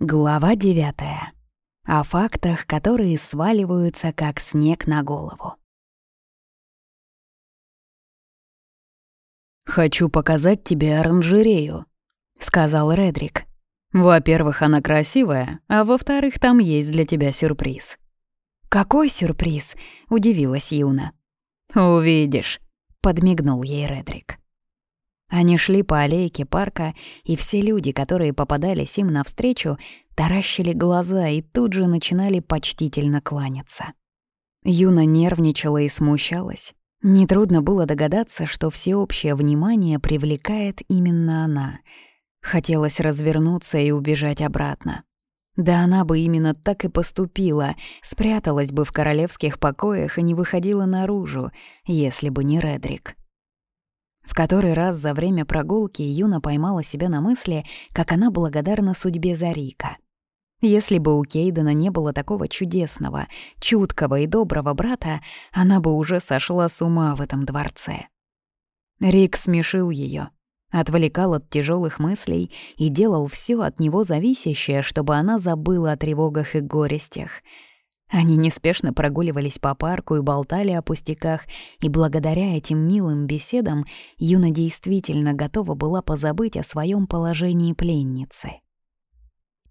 Глава девятая. О фактах, которые сваливаются, как снег на голову. «Хочу показать тебе оранжерею», — сказал Редрик. «Во-первых, она красивая, а во-вторых, там есть для тебя сюрприз». «Какой сюрприз?» — удивилась Юна. «Увидишь», — подмигнул ей Редрик. Они шли по аллейке парка, и все люди, которые попадались им навстречу, таращили глаза и тут же начинали почтительно кланяться. Юна нервничала и смущалась. Нетрудно было догадаться, что всеобщее внимание привлекает именно она. Хотелось развернуться и убежать обратно. Да она бы именно так и поступила, спряталась бы в королевских покоях и не выходила наружу, если бы не Редрик. В который раз за время прогулки Юна поймала себя на мысли, как она благодарна судьбе за Рика. Если бы у Кейдена не было такого чудесного, чуткого и доброго брата, она бы уже сошла с ума в этом дворце. Рик смешил ее, отвлекал от тяжелых мыслей и делал все от него зависящее, чтобы она забыла о тревогах и горестях — они неспешно прогуливались по парку и болтали о пустяках, и благодаря этим милым беседам Юна действительно готова была позабыть о своем положении пленницы.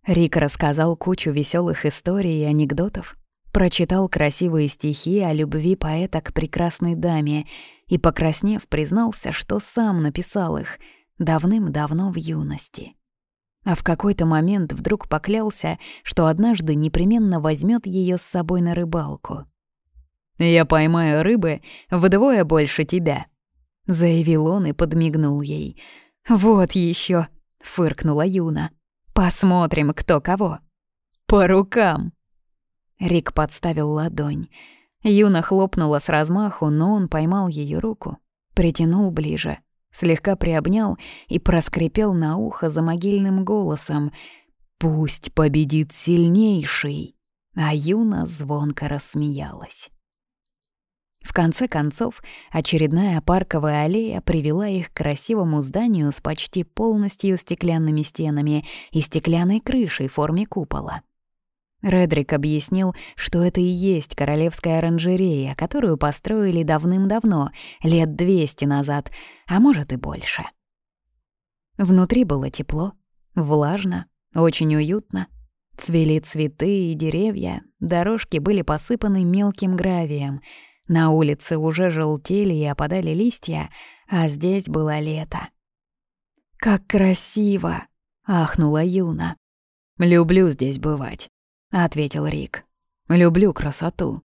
Рик рассказал кучу веселых историй и анекдотов, прочитал красивые стихи о любви поэта к прекрасной даме и, покраснев, признался, что сам написал их давным-давно в юности а в какой-то момент вдруг поклялся, что однажды непременно возьмет ее с собой на рыбалку. «Я поймаю рыбы вдвое больше тебя», — заявил он и подмигнул ей. «Вот еще, фыркнула Юна. «Посмотрим, кто кого». «По рукам!» Рик подставил ладонь. Юна хлопнула с размаху, но он поймал ее руку, притянул ближе — слегка приобнял и проскрипел на ухо за могильным голосом «Пусть победит сильнейший!» А Юна звонко рассмеялась. В конце концов, очередная парковая аллея привела их к красивому зданию с почти полностью стеклянными стенами и стеклянной крышей в форме купола. Редрик объяснил, что это и есть королевская оранжерея, которую построили давным-давно, лет двести назад, а может и больше. Внутри было тепло, влажно, очень уютно. Цвели цветы и деревья, дорожки были посыпаны мелким гравием. На улице уже желтели и опадали листья, а здесь было лето. «Как красиво!» — ахнула Юна. «Люблю здесь бывать», — ответил Рик. «Люблю красоту».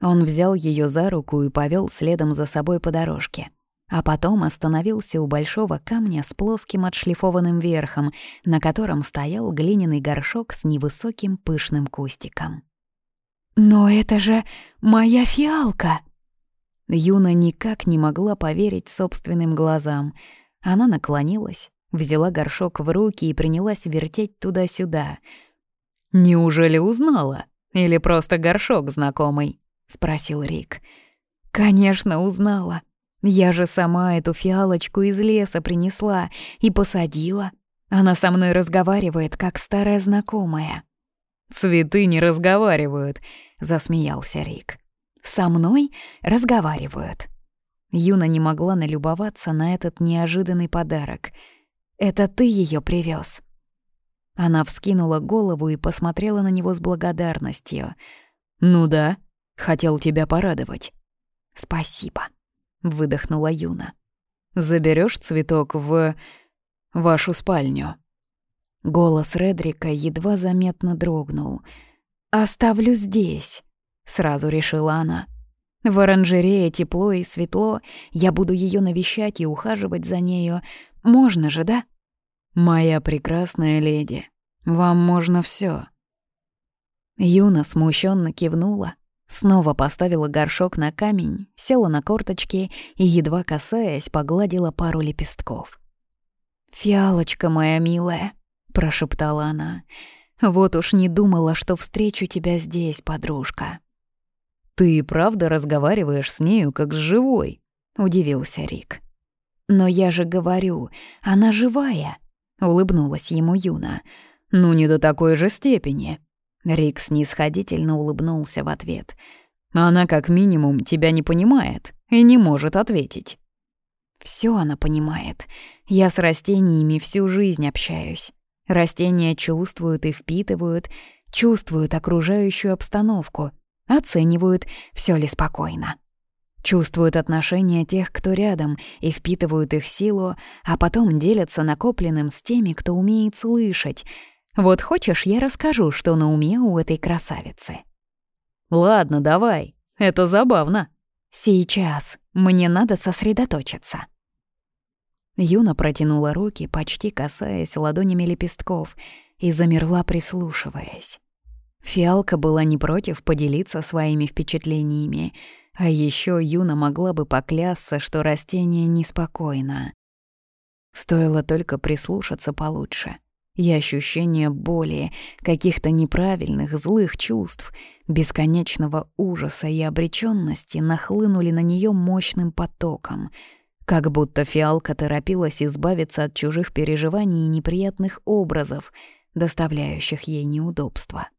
Он взял ее за руку и повел следом за собой по дорожке. А потом остановился у большого камня с плоским отшлифованным верхом, на котором стоял глиняный горшок с невысоким пышным кустиком. «Но это же моя фиалка!» Юна никак не могла поверить собственным глазам. Она наклонилась, взяла горшок в руки и принялась вертеть туда-сюда — «Неужели узнала? Или просто горшок знакомый?» — спросил Рик. «Конечно, узнала. Я же сама эту фиалочку из леса принесла и посадила. Она со мной разговаривает, как старая знакомая». «Цветы не разговаривают», — засмеялся Рик. «Со мной разговаривают». Юна не могла налюбоваться на этот неожиданный подарок. «Это ты ее привез. Она вскинула голову и посмотрела на него с благодарностью. «Ну да, хотел тебя порадовать». «Спасибо», — выдохнула Юна. Заберешь цветок в... вашу спальню?» Голос Редрика едва заметно дрогнул. «Оставлю здесь», — сразу решила она. «В оранжерее тепло и светло, я буду ее навещать и ухаживать за нею. Можно же, да?» «Моя прекрасная леди, вам можно все. Юна смущенно кивнула, снова поставила горшок на камень, села на корточки и, едва касаясь, погладила пару лепестков. «Фиалочка моя милая», — прошептала она, — «вот уж не думала, что встречу тебя здесь, подружка». «Ты правда разговариваешь с нею, как с живой?» — удивился Рик. «Но я же говорю, она живая», — улыбнулась ему Юна. Ну, не до такой же степени». Рик снисходительно улыбнулся в ответ. «Она как минимум тебя не понимает и не может ответить». Все она понимает. Я с растениями всю жизнь общаюсь. Растения чувствуют и впитывают, чувствуют окружающую обстановку, оценивают, все ли спокойно. Чувствуют отношения тех, кто рядом, и впитывают их силу, а потом делятся накопленным с теми, кто умеет слышать. Вот хочешь, я расскажу, что на уме у этой красавицы. Ладно, давай. Это забавно. Сейчас. Мне надо сосредоточиться. Юна протянула руки, почти касаясь ладонями лепестков, и замерла, прислушиваясь. Фиалка была не против поделиться своими впечатлениями, а еще Юна могла бы поклясться, что растение неспокойно. Стоило только прислушаться получше. И ощущение боли, каких-то неправильных, злых чувств, бесконечного ужаса и обреченности нахлынули на нее мощным потоком — как будто фиалка торопилась избавиться от чужих переживаний и неприятных образов, доставляющих ей неудобства.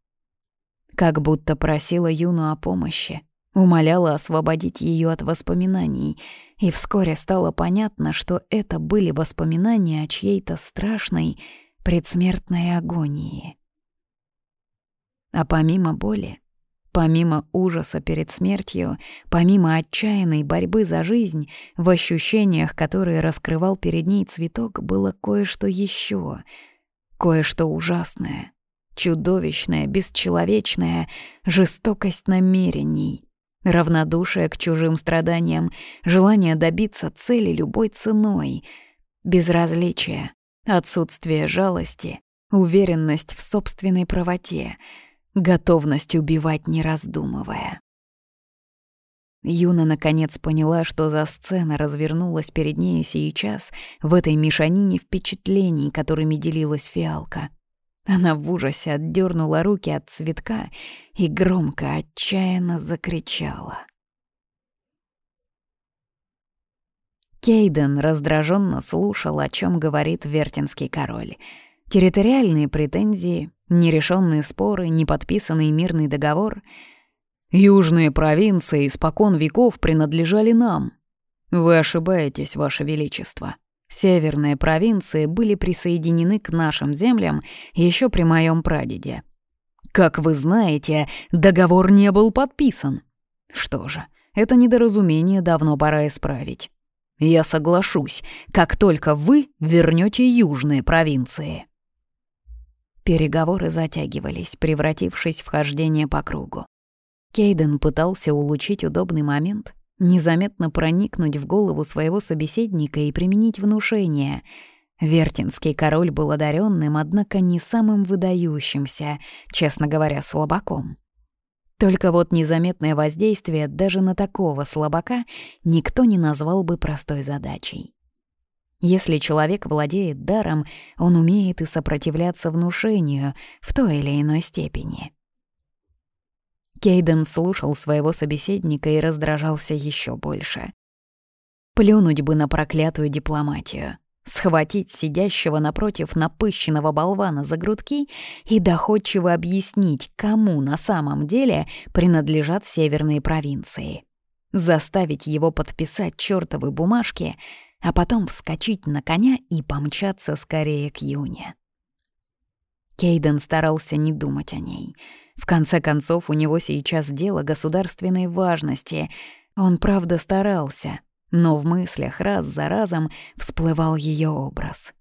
Как будто просила Юну о помощи, умоляла освободить ее от воспоминаний, и вскоре стало понятно, что это были воспоминания о чьей-то страшной предсмертной агонии. А помимо боли, Помимо ужаса перед смертью, помимо отчаянной борьбы за жизнь, в ощущениях, которые раскрывал перед ней цветок, было кое-что еще, кое-что ужасное, чудовищное, бесчеловечное, жестокость намерений, равнодушие к чужим страданиям, желание добиться цели любой ценой, безразличие, отсутствие жалости, уверенность в собственной правоте — готовность убивать не раздумывая. Юна наконец поняла, что за сцена развернулась перед нею сейчас в этой мешанине впечатлений, которыми делилась фиалка. Она в ужасе отдернула руки от цветка и громко, отчаянно закричала. Кейден раздраженно слушал, о чем говорит Вертинский король. Территориальные претензии, Нерешенные споры, неподписанный мирный договор. Южные провинции испокон веков принадлежали нам. Вы ошибаетесь, Ваше Величество. Северные провинции были присоединены к нашим землям еще при моем прадеде. Как вы знаете, договор не был подписан. Что же, это недоразумение давно пора исправить. Я соглашусь, как только вы вернете южные провинции. Переговоры затягивались, превратившись в хождение по кругу. Кейден пытался улучшить удобный момент, незаметно проникнуть в голову своего собеседника и применить внушение. Вертинский король был одаренным, однако не самым выдающимся, честно говоря, слабаком. Только вот незаметное воздействие даже на такого слабака никто не назвал бы простой задачей. Если человек владеет даром, он умеет и сопротивляться внушению в той или иной степени. Кейден слушал своего собеседника и раздражался еще больше. Плюнуть бы на проклятую дипломатию, схватить сидящего напротив напыщенного болвана за грудки и доходчиво объяснить, кому на самом деле принадлежат северные провинции. Заставить его подписать чёртовы бумажки — а потом вскочить на коня и помчаться скорее к Юне. Кейден старался не думать о ней. В конце концов, у него сейчас дело государственной важности. Он правда старался, но в мыслях раз за разом всплывал ее образ.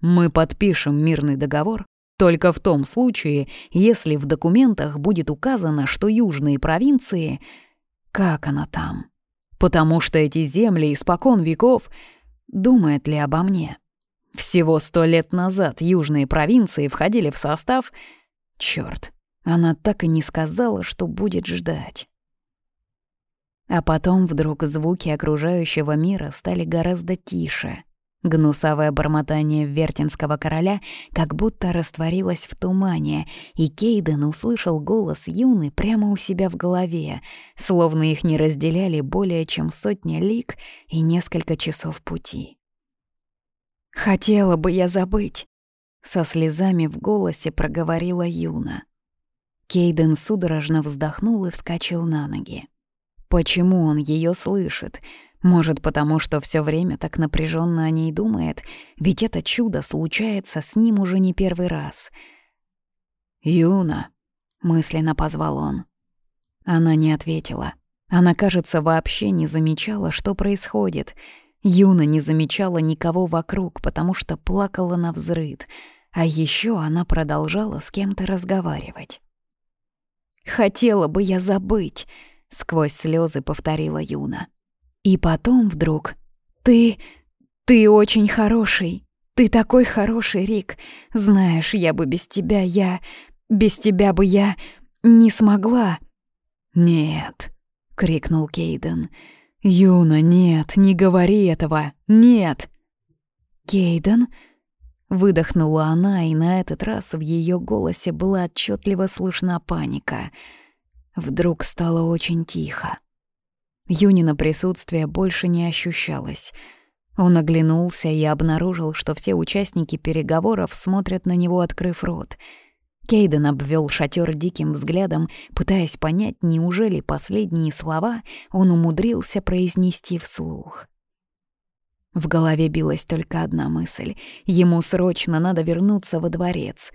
«Мы подпишем мирный договор только в том случае, если в документах будет указано, что южные провинции... Как она там?» потому что эти земли испокон веков думает ли обо мне. Всего сто лет назад южные провинции входили в состав... Чёрт, она так и не сказала, что будет ждать. А потом вдруг звуки окружающего мира стали гораздо тише — Гнусавое бормотание вертинского короля как будто растворилось в тумане, и Кейден услышал голос Юны прямо у себя в голове, словно их не разделяли более чем сотня лик и несколько часов пути. «Хотела бы я забыть», — Со слезами в голосе проговорила Юна. Кейден судорожно вздохнул и вскочил на ноги. Почему он ее слышит? Может, потому что все время так напряженно о ней думает, ведь это чудо случается с ним уже не первый раз. «Юна», — мысленно позвал он. Она не ответила. Она, кажется, вообще не замечала, что происходит. Юна не замечала никого вокруг, потому что плакала на взрыд, а еще она продолжала с кем-то разговаривать. «Хотела бы я забыть», — сквозь слезы повторила Юна. И потом вдруг «Ты... ты очень хороший. Ты такой хороший, Рик. Знаешь, я бы без тебя, я... без тебя бы я не смогла». «Нет», — крикнул Кейден. «Юна, нет, не говори этого! Нет!» «Кейден?» — выдохнула она, и на этот раз в ее голосе была отчетливо слышна паника. Вдруг стало очень тихо. Юнина присутствие больше не ощущалось. Он оглянулся и обнаружил, что все участники переговоров смотрят на него, открыв рот — Кейден обвел шатер диким взглядом, пытаясь понять, неужели последние слова он умудрился произнести вслух. В голове билась только одна мысль. Ему срочно надо вернуться во дворец.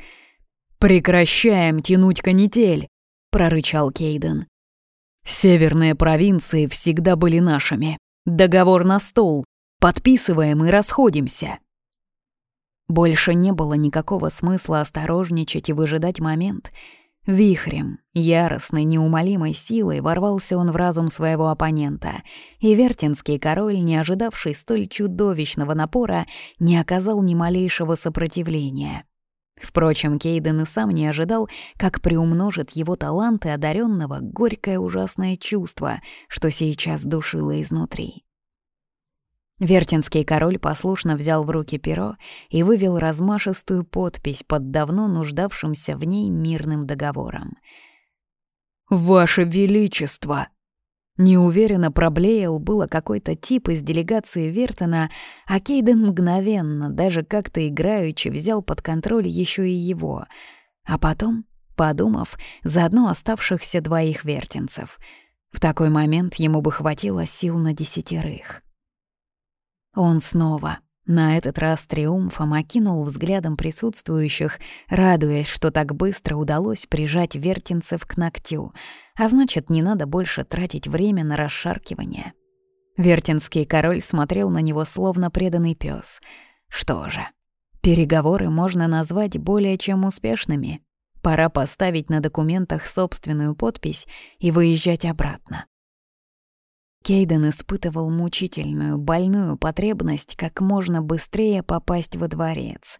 «Прекращаем тянуть канитель!» — прорычал Кейден. «Северные провинции всегда были нашими. Договор на стол. Подписываем и расходимся». Больше не было никакого смысла осторожничать и выжидать момент. Вихрем, яростной, неумолимой силой ворвался он в разум своего оппонента, и Вертинский король, не ожидавший столь чудовищного напора, не оказал ни малейшего сопротивления. Впрочем, Кейден и сам не ожидал, как приумножит его таланты одаренного горькое ужасное чувство, что сейчас душило изнутри. Вертинский король послушно взял в руки перо и вывел размашистую подпись под давно нуждавшимся в ней мирным договором. «Ваше Величество!» Неуверенно проблеял было какой-то тип из делегации Вертона, а Кейден мгновенно, даже как-то играючи, взял под контроль еще и его. А потом, подумав, заодно оставшихся двоих вертинцев. В такой момент ему бы хватило сил на десятерых. Он снова, на этот раз триумфом, окинул взглядом присутствующих, радуясь, что так быстро удалось прижать вертинцев к ногтю, а значит, не надо больше тратить время на расшаркивание. Вертинский король смотрел на него словно преданный пес. Что же, переговоры можно назвать более чем успешными. Пора поставить на документах собственную подпись и выезжать обратно. Кейден испытывал мучительную, больную потребность как можно быстрее попасть во дворец.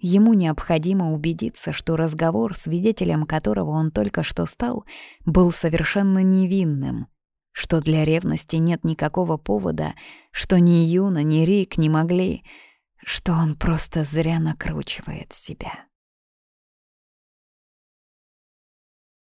Ему необходимо убедиться, что разговор, свидетелем которого он только что стал, был совершенно невинным, что для ревности нет никакого повода, что ни Юна, ни Рик не могли, что он просто зря накручивает себя.